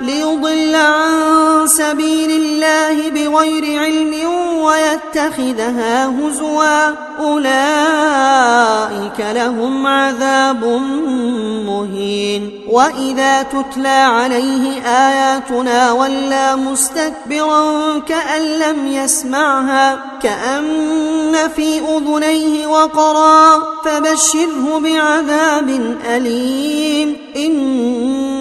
ليضل عن سبيل الله بغير علم ويتخذها هزوا. أولئك لهم عذاب مهين. وإذا تتلى عليه آياتنا ولا مستكبرا كأن لم يسمعها كأن في أذنيه وقرا فبشره بعذاب أليم. إن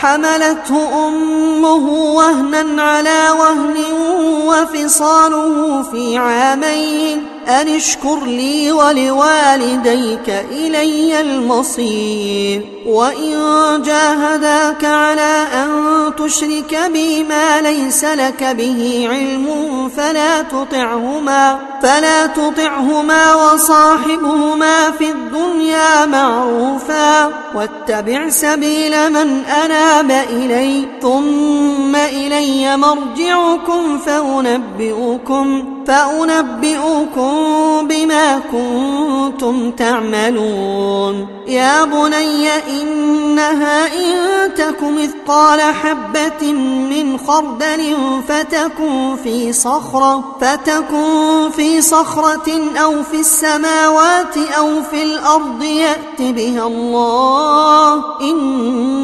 حملته أمه وهنا على وهن وفصاله في عامين. أن اشكر لي ولوالديك إلي المصير. وإن جاهداك على أن تشرك بي ما ليس لك به علم فلا تطعهما فلا تطعهما وصاحبهما في الدنيا معروفا. واتبع سبيل من أناب إلي ثم إلي مرجعكم فأنبئكم. فأنبئكم بما كنتم تعملون. يا بني إنها إن تك مثقال حبة من خردل فتكن في صخرة فتكن في صخرة أو في السماوات أو في الأرض يأت بها الله. إن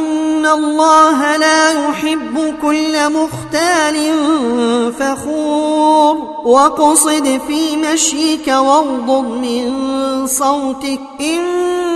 الله لا يحب كل مختال فخور واقصد في مشيك واغضض من صوتك إن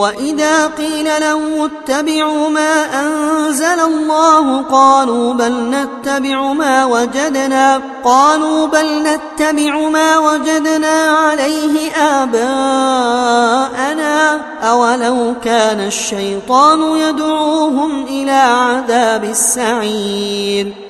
وإذا قيل له اتبعوا ما أنزل الله قالوا بل نتبع ما وجدنا قالوا بل نتبع ما وجدنا عليه آباءنا أولو كان الشيطان يدعوهم إلى عذاب السعير.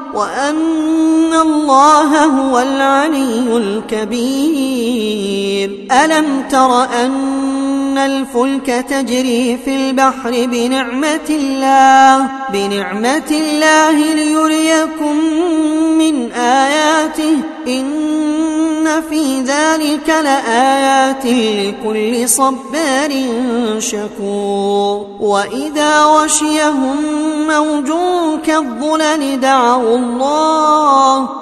وأن الله هو العلي الكبير. ألم تر أن الفلك تجري في البحر بنعمة الله بنعمة الله ليريكم من آياته؟ إن في ذلك لآيات لكل صبار شكور. وإذا غشيهم موج كالظلل دعوا الله